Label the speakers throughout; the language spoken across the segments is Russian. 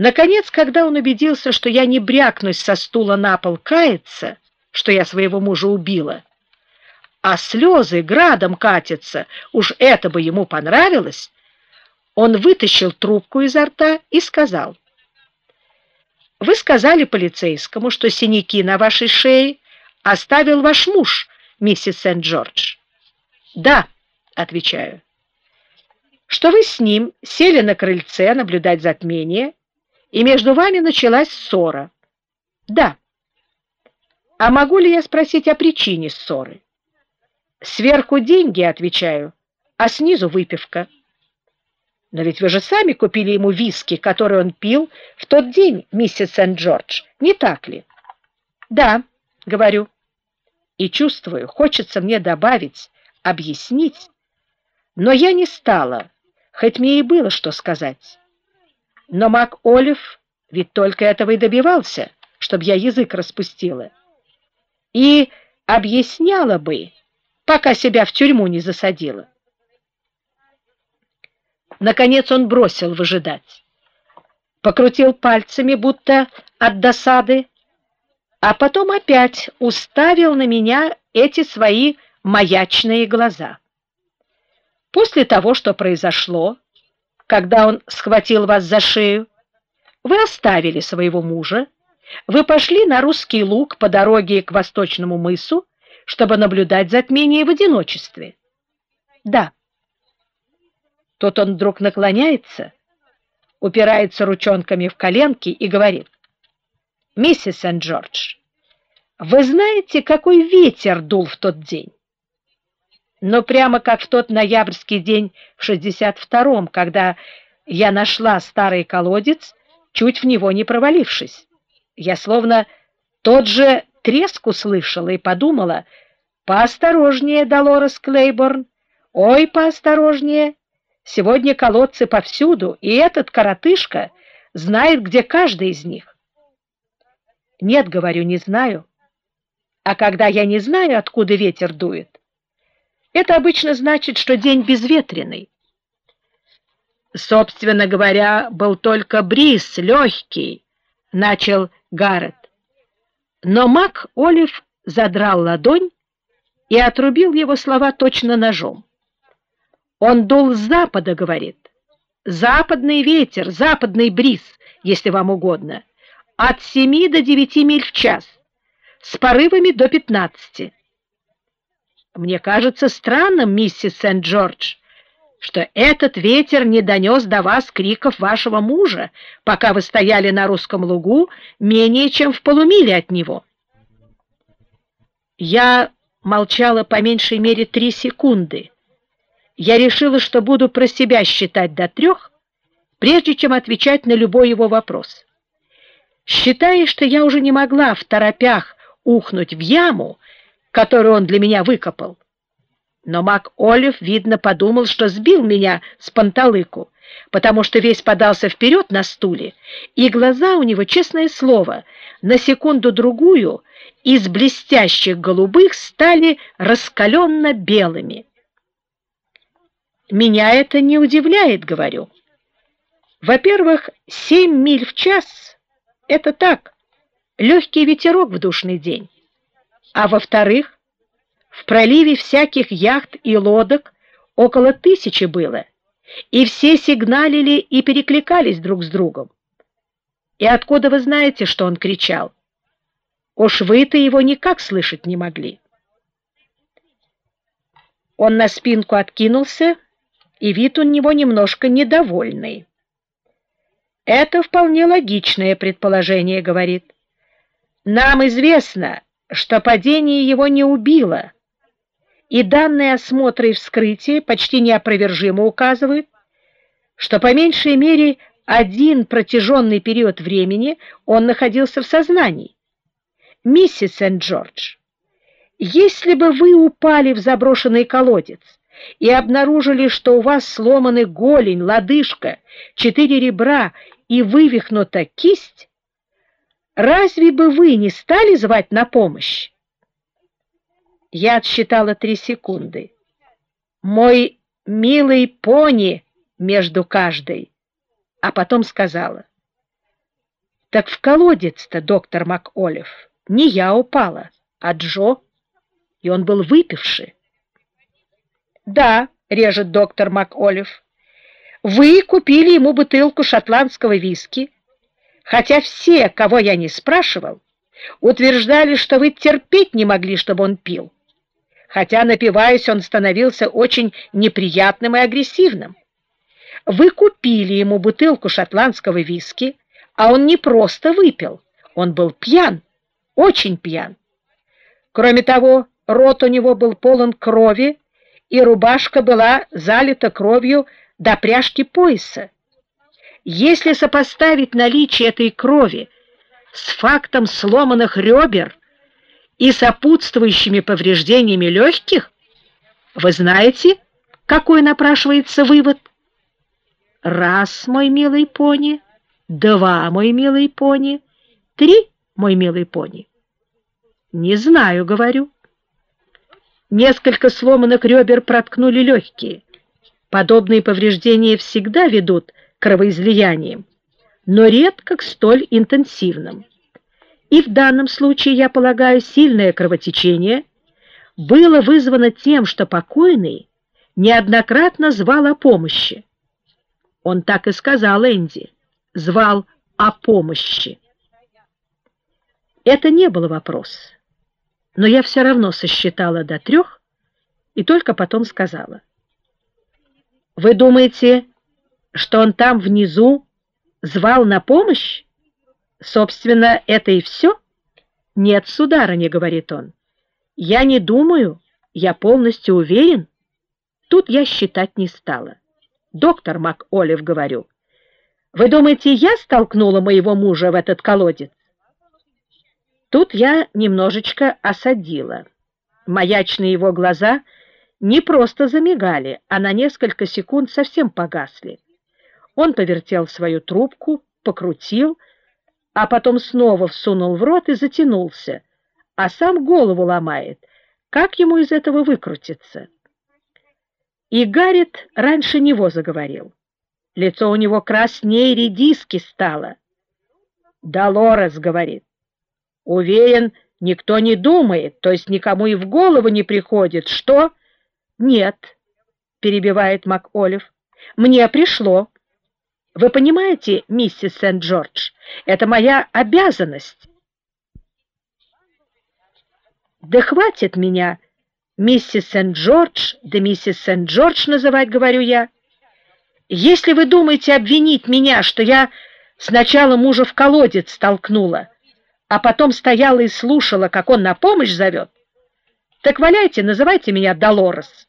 Speaker 1: Наконец, когда он убедился, что я не брякнусь со стула на пол каяться, что я своего мужа убила, а слезы градом катятся, уж это бы ему понравилось, он вытащил трубку изо рта и сказал, «Вы сказали полицейскому, что синяки на вашей шее оставил ваш муж, миссис Сент-Джордж». «Да», — отвечаю, «что вы с ним сели на крыльце наблюдать затмение, и между вами началась ссора». «Да». «А могу ли я спросить о причине ссоры?» «Сверху деньги», — отвечаю, «а снизу выпивка». Но ведь вы же сами купили ему виски, который он пил в тот день, миссис Сент-Джордж, не так ли? Да, говорю. И чувствую, хочется мне добавить, объяснить, но я не стала, хоть мне и было что сказать. Но Мак Олив ведь только этого и добивался, чтобы я язык распустила. И объясняла бы, пока себя в тюрьму не засадила. Наконец он бросил выжидать. Покрутил пальцами, будто от досады, а потом опять уставил на меня эти свои маячные глаза. После того, что произошло, когда он схватил вас за шею, вы оставили своего мужа, вы пошли на русский луг по дороге к восточному мысу, чтобы наблюдать затмение в одиночестве. Да. Тут он вдруг наклоняется, упирается ручонками в коленки и говорит, «Миссис Сент-Джордж, вы знаете, какой ветер дул в тот день?» Но прямо как в тот ноябрьский день в 62-м, когда я нашла старый колодец, чуть в него не провалившись. Я словно тот же треск услышала и подумала, «Поосторожнее, Долорес Клейборн, ой, поосторожнее!» Сегодня колодцы повсюду, и этот коротышка знает, где каждый из них. Нет, говорю, не знаю. А когда я не знаю, откуда ветер дует, это обычно значит, что день безветренный. Собственно говоря, был только бриз, легкий, начал Гаррет. Но Мак Олив задрал ладонь и отрубил его слова точно ножом. Он дул с запада, говорит. Западный ветер, западный бриз, если вам угодно, от 7 до 9 миль в час, с порывами до 15. Мне кажется странным, миссис Сент-Джордж, что этот ветер не донес до вас криков вашего мужа, пока вы стояли на русском лугу менее чем в полумиле от него. Я молчала по меньшей мере три секунды, я решила, что буду про себя считать до трех, прежде чем отвечать на любой его вопрос. Считая, что я уже не могла в торопях ухнуть в яму, которую он для меня выкопал. Но Мак Олив, видно, подумал, что сбил меня с панталыку, потому что весь подался вперед на стуле, и глаза у него, честное слово, на секунду-другую из блестящих голубых стали раскаленно белыми. Меня это не удивляет, говорю. Во-первых, семь миль в час — это так, легкий ветерок в душный день. А во-вторых, в проливе всяких яхт и лодок около тысячи было, и все сигналили и перекликались друг с другом. И откуда вы знаете, что он кричал? Уж вы-то его никак слышать не могли. Он на спинку откинулся и вид у него немножко недовольный. Это вполне логичное предположение, говорит. Нам известно, что падение его не убило, и данные осмотра и вскрытия почти неопровержимо указывают, что по меньшей мере один протяженный период времени он находился в сознании. Миссис Сент-Джордж, если бы вы упали в заброшенный колодец, и обнаружили, что у вас сломаны голень, лодыжка, четыре ребра и вывихнута кисть, разве бы вы не стали звать на помощь? Я отсчитала три секунды. Мой милый пони между каждой, а потом сказала, Так в колодец-то, доктор МакОлив, не я упала, а Джо, и он был выпивший. Да, режет доктор МакОлив, вы купили ему бутылку шотландского виски, хотя все, кого я не спрашивал, утверждали, что вы терпеть не могли, чтобы он пил. Хотя, напиваясь, он становился очень неприятным и агрессивным. Вы купили ему бутылку шотландского виски, а он не просто выпил, он был пьян, очень пьян. Кроме того, рот у него был полон крови, и рубашка была залита кровью до пряжки пояса. Если сопоставить наличие этой крови с фактом сломанных ребер и сопутствующими повреждениями легких, вы знаете, какой напрашивается вывод? Раз, мой милый пони, два, мой милый пони, три, мой милый пони. Не знаю, говорю. Несколько сломанных ребер проткнули легкие. Подобные повреждения всегда ведут к кровоизлияниям, но редко к столь интенсивным. И в данном случае, я полагаю, сильное кровотечение было вызвано тем, что покойный неоднократно звал о помощи. Он так и сказал Энди, звал о помощи. Это не был вопрос, но я все равно сосчитала до трех и только потом сказала. Вы думаете, что он там внизу звал на помощь? Собственно, это и все? Нет, сударыня, говорит он. Я не думаю, я полностью уверен. Тут я считать не стала. Доктор МакОлив, говорю, вы думаете, я столкнула моего мужа в этот колодец? Тут я немножечко осадила. Маячные его глаза не просто замигали, а на несколько секунд совсем погасли. Он повертел свою трубку, покрутил, а потом снова всунул в рот и затянулся, а сам голову ломает. Как ему из этого выкрутиться? И Гаррит раньше него заговорил. Лицо у него краснее редиски стало. «Долорес», — говорит, — «уверен, никто не думает, то есть никому и в голову не приходит, что...» «Нет», — перебивает МакОлив, — «мне пришло». Вы понимаете, миссис Сент-Джордж, это моя обязанность. Да хватит меня, миссис Сент-Джордж, да миссис Сент-Джордж называть, говорю я. Если вы думаете обвинить меня, что я сначала мужа в колодец столкнула, а потом стояла и слушала, как он на помощь зовет, так валяйте, называйте меня Долорес.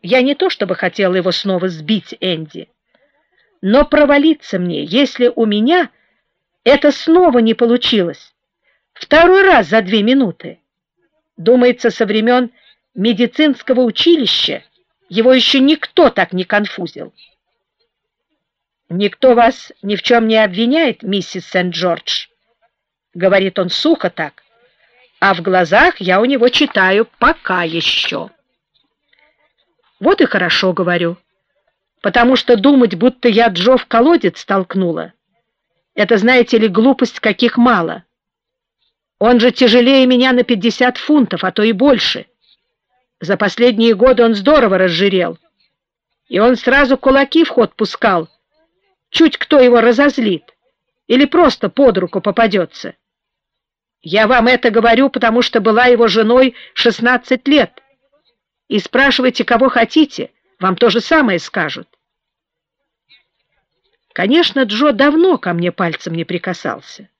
Speaker 1: Я не то чтобы хотела его снова сбить, Энди, но провалиться мне, если у меня это снова не получилось. Второй раз за две минуты. Думается, со времен медицинского училища его еще никто так не конфузил. «Никто вас ни в чем не обвиняет, миссис Сент-Джордж», — говорит он сухо так, а в глазах я у него читаю «пока еще». «Вот и хорошо, — говорю, потому что думать, будто я Джо в колодец столкнула, это, знаете ли, глупость каких мало. Он же тяжелее меня на 50 фунтов, а то и больше. За последние годы он здорово разжирел, и он сразу кулаки в ход пускал, чуть кто его разозлит или просто под руку попадется. Я вам это говорю, потому что была его женой 16 лет. И спрашивайте, кого хотите, вам то же самое скажут. Конечно, Джо давно ко мне пальцем не прикасался.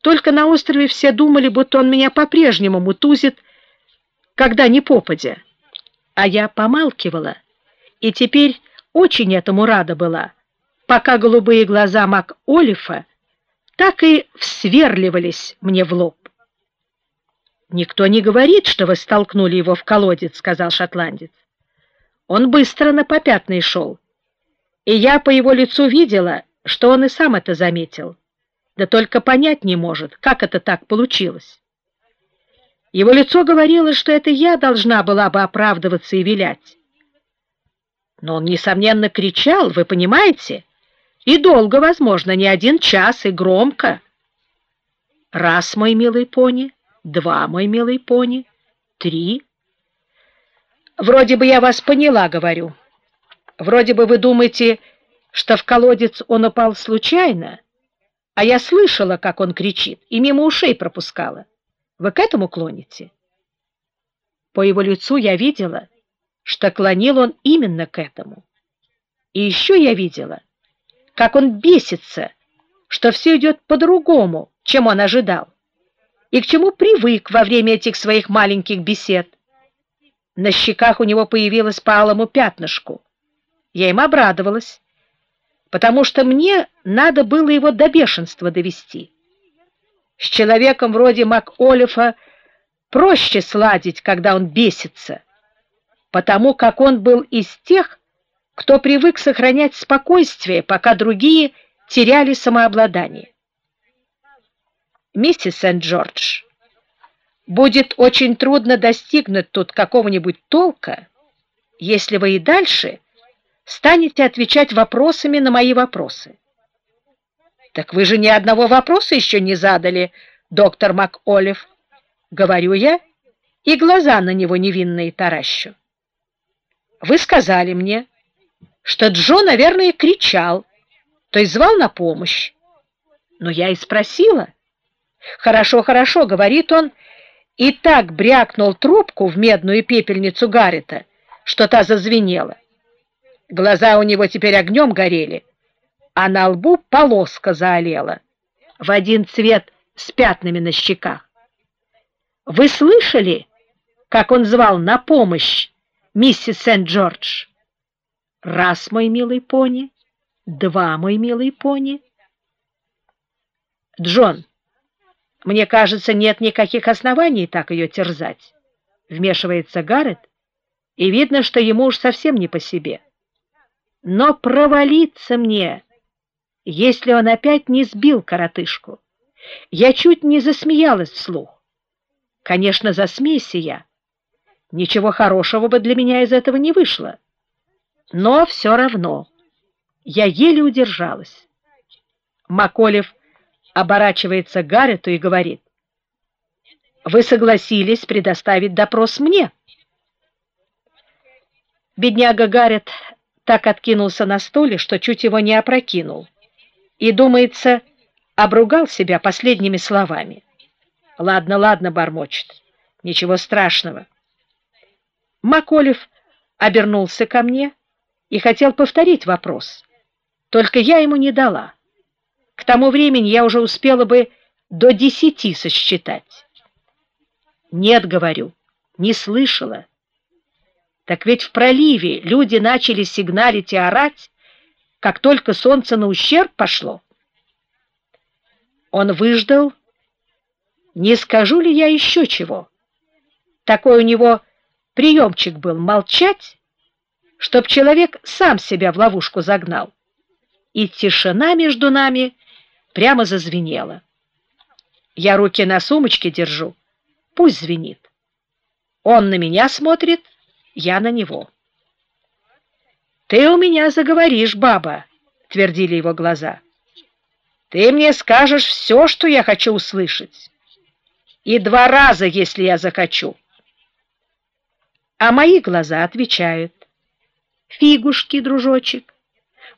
Speaker 1: Только на острове все думали, будто он меня по-прежнему мутузит, когда не попадя. А я помалкивала, и теперь очень этому рада была, пока голубые глаза Мак Олифа так и всверливались мне в лоб. «Никто не говорит, что вы столкнули его в колодец», — сказал шотландец. «Он быстро на попятный шел, и я по его лицу видела, что он и сам это заметил, да только понять не может, как это так получилось. Его лицо говорило, что это я должна была бы оправдываться и вилять. Но он, несомненно, кричал, вы понимаете? И долго, возможно, не один час, и громко. Раз, мой милый пони, два, мой милый пони, три. Вроде бы я вас поняла, говорю. Вроде бы вы думаете, что в колодец он упал случайно, а я слышала, как он кричит, и мимо ушей пропускала. Вы к этому клоните? По его лицу я видела, что клонил он именно к этому. И еще я видела, как он бесится, что все идет по-другому, чем он ожидал, и к чему привык во время этих своих маленьких бесед. На щеках у него появилось по алому пятнышку. Я им обрадовалась, потому что мне надо было его до бешенства довести. С человеком вроде МакОлифа проще сладить, когда он бесится, потому как он был из тех, кто привык сохранять спокойствие, пока другие теряли самообладание. Миссис Сент-Джордж, будет очень трудно достигнуть тут какого-нибудь толка, если вы и дальше станете отвечать вопросами на мои вопросы. Так вы же ни одного вопроса еще не задали, доктор МакОлив, говорю я, и глаза на него невинные таращу. Вы сказали мне, что Джо, наверное, кричал, то есть звал на помощь. Но я и спросила. «Хорошо, хорошо», — говорит он, и так брякнул трубку в медную пепельницу Гаррета, что та зазвенела. Глаза у него теперь огнем горели, а на лбу полоска заолела, в один цвет с пятнами на щеках. «Вы слышали, как он звал на помощь миссис Сент-Джордж?» Раз, мой милый пони, два, мой милый пони. Джон, мне кажется, нет никаких оснований так ее терзать. Вмешивается Гаррет, и видно, что ему уж совсем не по себе. Но провалиться мне, если он опять не сбил коротышку. Я чуть не засмеялась вслух. Конечно, засмейся я. Ничего хорошего бы для меня из этого не вышло. Но все равно я еле удержалась. Маколев оборачивается к Гаррету и говорит, «Вы согласились предоставить допрос мне?» Бедняга Гаррет так откинулся на стуле, что чуть его не опрокинул, и, думается, обругал себя последними словами. «Ладно, ладно», — бормочет, — «ничего страшного». Маколев обернулся ко мне и хотел повторить вопрос. Только я ему не дала. К тому времени я уже успела бы до десяти сосчитать. Нет, говорю, не слышала. Так ведь в проливе люди начали сигналить и орать, как только солнце на ущерб пошло. Он выждал. Не скажу ли я еще чего? Такой у него приемчик был молчать, чтоб человек сам себя в ловушку загнал. И тишина между нами прямо зазвенела. Я руки на сумочке держу, пусть звенит. Он на меня смотрит, я на него. «Ты у меня заговоришь, баба», — твердили его глаза. «Ты мне скажешь все, что я хочу услышать. И два раза, если я захочу». А мои глаза отвечают фигушки, дружочек.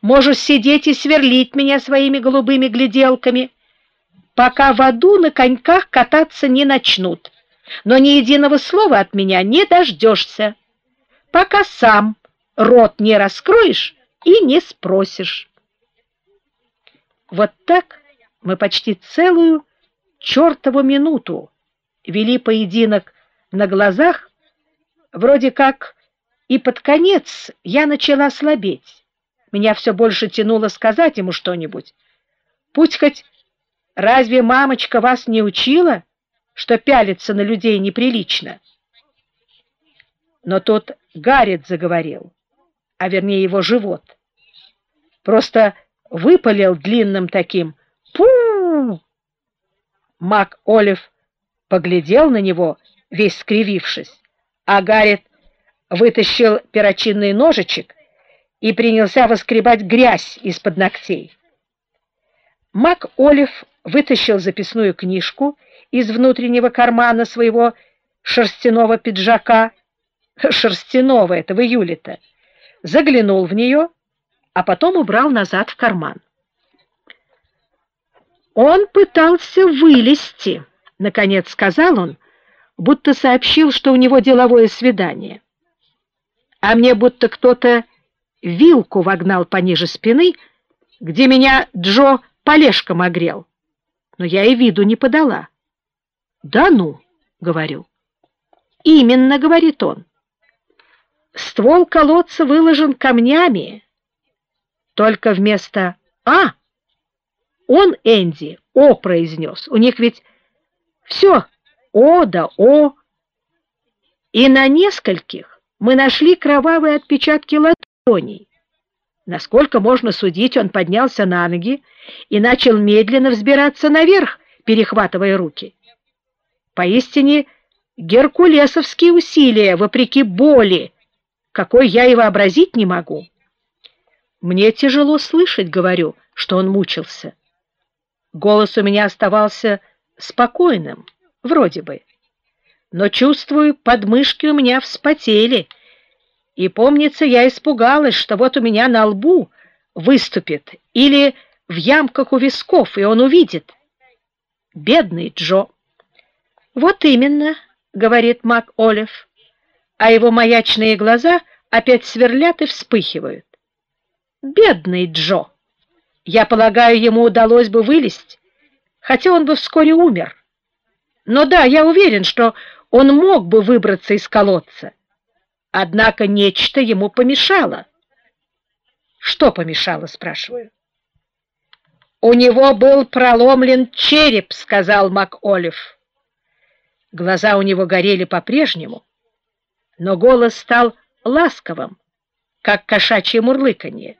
Speaker 1: Можешь сидеть и сверлить меня своими голубыми гляделками, пока в аду на коньках кататься не начнут. Но ни единого слова от меня не дождешься, пока сам рот не раскроешь и не спросишь. Вот так мы почти целую чертову минуту вели поединок на глазах, вроде как и под конец я начала слабеть. Меня все больше тянуло сказать ему что-нибудь. Пусть хоть разве мамочка вас не учила, что пялиться на людей неприлично? Но тут Гаррет заговорил, а вернее его живот. Просто выпалил длинным таким пу Мак Олив поглядел на него, весь скривившись, а Гаррет вытащил перочинный ножичек и принялся воскребать грязь из-под ногтей. Мак Олив вытащил записную книжку из внутреннего кармана своего шерстяного пиджака, шерстяного это в июле-то, заглянул в нее, а потом убрал назад в карман. Он пытался вылезти, наконец сказал он, будто сообщил, что у него деловое свидание. А мне будто кто-то вилку вогнал пониже спины, где меня Джо полежком огрел. Но я и виду не подала. «Да ну», — говорю. «Именно», — говорит он. Ствол колодца выложен камнями, только вместо «А» он, Энди, «О» произнес. У них ведь все «О» да «О». И на нескольких мы нашли кровавые отпечатки ладоней. Насколько можно судить, он поднялся на ноги и начал медленно взбираться наверх, перехватывая руки. Поистине геркулесовские усилия, вопреки боли, какой я и вообразить не могу. Мне тяжело слышать, говорю, что он мучился. Голос у меня оставался спокойным, вроде бы. Но чувствую, подмышки у меня вспотели, и, помнится, я испугалась, что вот у меня на лбу выступит или в ямках у висков, и он увидит. Бедный Джо. Вот именно, говорит Мак Олив, а его маячные глаза опять сверлят и вспыхивают. Бедный Джо. Я полагаю, ему удалось бы вылезть, хотя он бы вскоре умер. Но да, я уверен, что он мог бы выбраться из колодца. Однако нечто ему помешало. Что помешало, спрашиваю? У него был проломлен череп, сказал МакОлив. Глаза у него горели по-прежнему, но голос стал ласковым, как кошачье мурлыканье.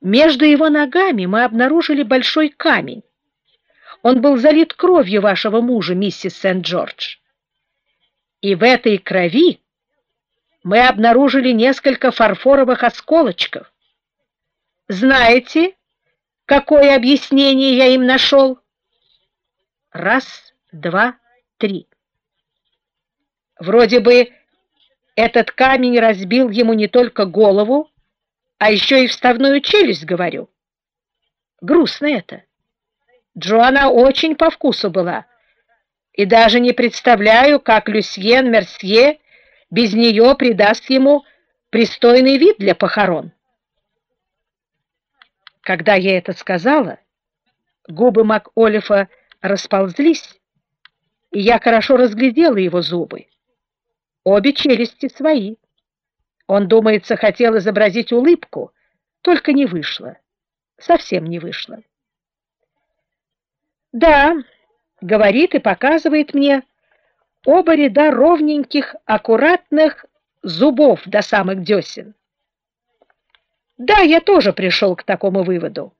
Speaker 1: Между его ногами мы обнаружили большой камень. Он был залит кровью вашего мужа, миссис Сент-Джордж. И в этой крови мы обнаружили несколько фарфоровых осколочков. Знаете, какое объяснение я им нашел? Раз, два, три. Вроде бы этот камень разбил ему не только голову, а еще и вставную челюсть, говорю. Грустно это. Джоанна очень по вкусу была, и даже не представляю, как Люсьен Мерсье без нее придаст ему пристойный вид для похорон. Когда я это сказала, губы МакОлифа расползлись, и я хорошо разглядела его зубы. Обе челюсти свои. Он, думается, хотел изобразить улыбку, только не вышло. Совсем не вышло. Да, говорит и показывает мне, оба ряда ровненьких, аккуратных зубов до самых десен. Да, я тоже пришел к такому выводу.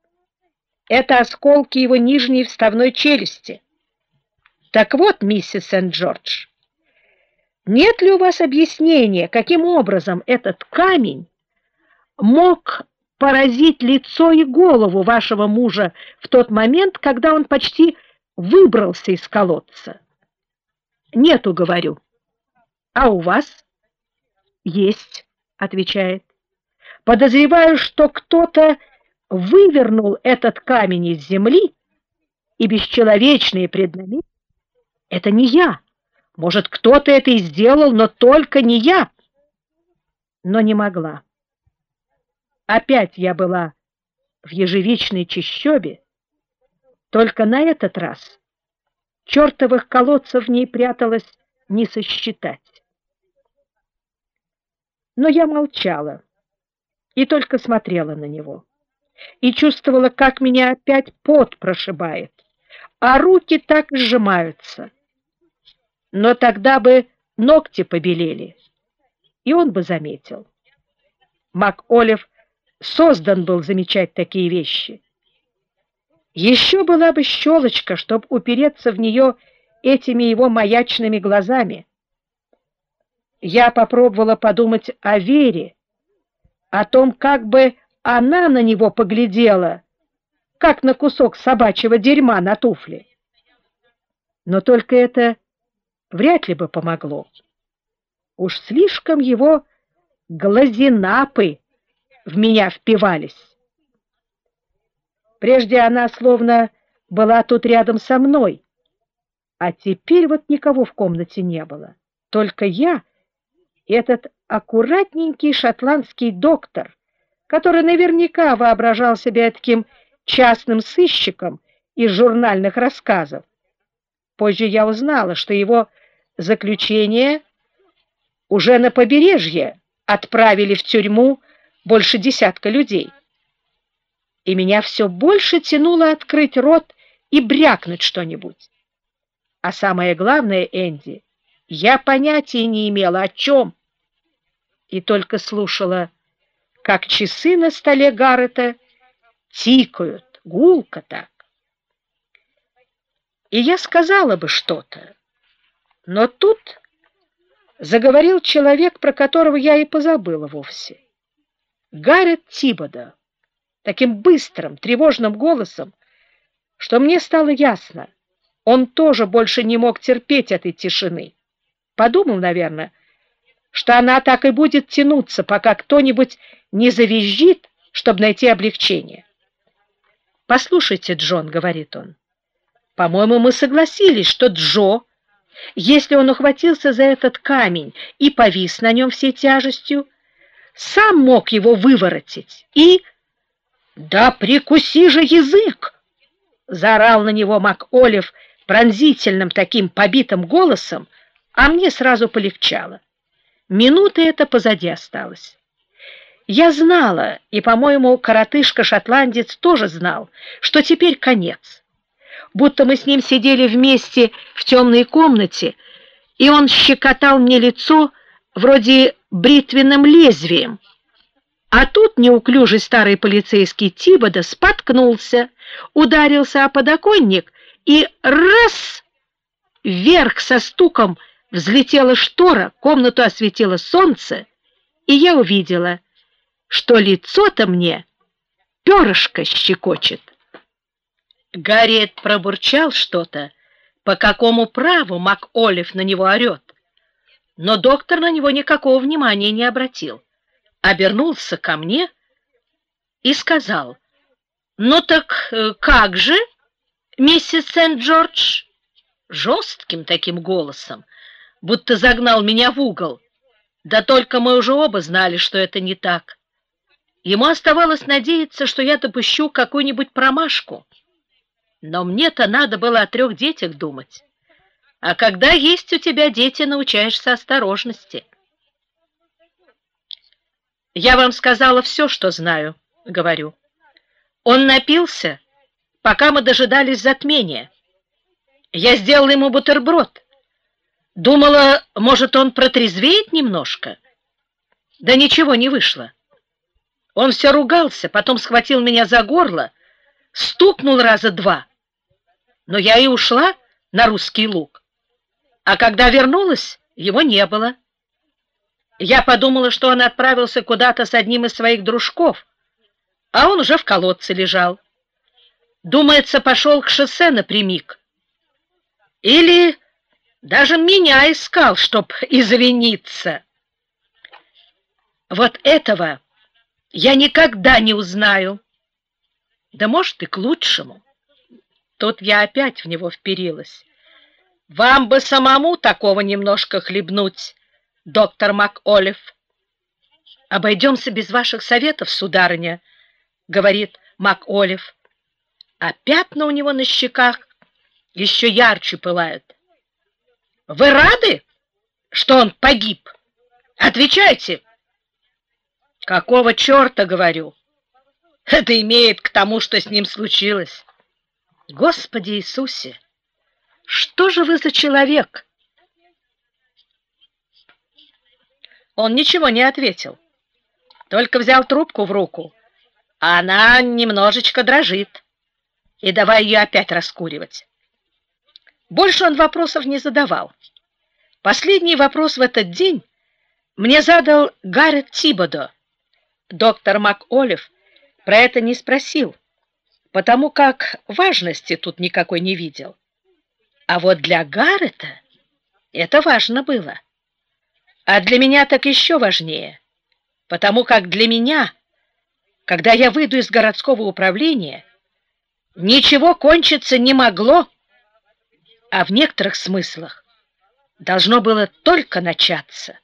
Speaker 1: Это осколки его нижней вставной челюсти. Так вот, миссис Сент-Джордж, нет ли у вас объяснения, каким образом этот камень мог поразить лицо и голову вашего мужа в тот момент, когда он почти выбрался из колодца? Нету, говорю. А у вас? Есть, отвечает. Подозреваю, что кто-то вывернул этот камень из земли, и бесчеловечные преднамерения — это не я. Может, кто-то это и сделал, но только не я. Но не могла. Опять я была в ежевичной чащобе, только на этот раз чертовых колодцев в ней пряталось не сосчитать. Но я молчала и только смотрела на него, и чувствовала, как меня опять пот прошибает, а руки так сжимаются. Но тогда бы ногти побелели, и он бы заметил. Мак Олив создан был замечать такие вещи. Еще была бы щелочка, чтобы упереться в нее этими его маячными глазами. Я попробовала подумать о Вере, о том, как бы она на него поглядела, как на кусок собачьего дерьма на туфле. Но только это вряд ли бы помогло. Уж слишком его глазинапы в меня впивались. Прежде она словно была тут рядом со мной, а теперь вот никого в комнате не было. Только я и этот аккуратненький шотландский доктор, который наверняка воображал себя таким частным сыщиком из журнальных рассказов. Позже я узнала, что его заключение уже на побережье отправили в тюрьму больше десятка людей. И меня все больше тянуло открыть рот и брякнуть что-нибудь. А самое главное, Энди, я понятия не имела о чем, и только слушала, как часы на столе Гаррета тикают, гулко так. И я сказала бы что-то, но тут заговорил человек, про которого я и позабыла вовсе. Гаррет Тибода, таким быстрым, тревожным голосом, что мне стало ясно, он тоже больше не мог терпеть этой тишины. Подумал, наверное, что она так и будет тянуться, пока кто-нибудь не завизжит, чтобы найти облегчение. «Послушайте, Джон», — говорит он, — «по-моему, мы согласились, что Джо, если он ухватился за этот камень и повис на нем всей тяжестью, сам мог его выворотить и...» «Да прикуси же язык!» — заорал на него МакОлив пронзительным таким побитым голосом, а мне сразу полегчало. Минута эта позади осталась. Я знала, и, по-моему, коротышка-шотландец тоже знал, что теперь конец. Будто мы с ним сидели вместе в темной комнате, и он щекотал мне лицо вроде бритвенным лезвием. А тут неуклюжий старый полицейский Тибода споткнулся, ударился о подоконник и раз вверх со стуком Взлетела штора, комнату осветило солнце, и я увидела, что лицо-то мне перышко щекочет. Гарриет пробурчал что-то, по какому праву МакОлив на него орет. Но доктор на него никакого внимания не обратил. Обернулся ко мне и сказал, «Ну так э, как же, миссис Сент-Джордж?» Жестким таким голосом, будто загнал меня в угол. Да только мы уже оба знали, что это не так. Ему оставалось надеяться, что я допущу какую-нибудь промашку. Но мне-то надо было о трех детях думать. А когда есть у тебя дети, научаешься осторожности. Я вам сказала все, что знаю, говорю. Он напился, пока мы дожидались затмения. Я сделал ему бутерброд. Думала, может, он протрезвеет немножко? Да ничего не вышло. Он все ругался, потом схватил меня за горло, стукнул раза два. Но я и ушла на русский луг. А когда вернулась, его не было. Я подумала, что он отправился куда-то с одним из своих дружков, а он уже в колодце лежал. Думается, пошел к шоссе напрямик. Или даже меня искал, чтоб извиниться. Вот этого я никогда не узнаю. Да может и к лучшему. Тут я опять в него вперилась. Вам бы самому такого немножко хлебнуть, доктор МакОлив. Обойдемся без ваших советов, сударыня, говорит МакОлив. А пятна у него на щеках еще ярче пылают. Вы рады, что он погиб? Отвечайте. Какого черта, говорю? Это имеет к тому, что с ним случилось. Господи Иисусе, что же вы за человек? Он ничего не ответил, только взял трубку в руку, а она немножечко дрожит. И давай ее опять раскуривать. Больше он вопросов не задавал. Последний вопрос в этот день мне задал Гаррет Тибодо, доктор МакОлив про это не спросил, потому как важности тут никакой не видел. А вот для Гаррета это важно было. А для меня так еще важнее, потому как для меня, когда я выйду из городского управления, ничего кончиться не могло, а в некоторых смыслах должно было только начаться.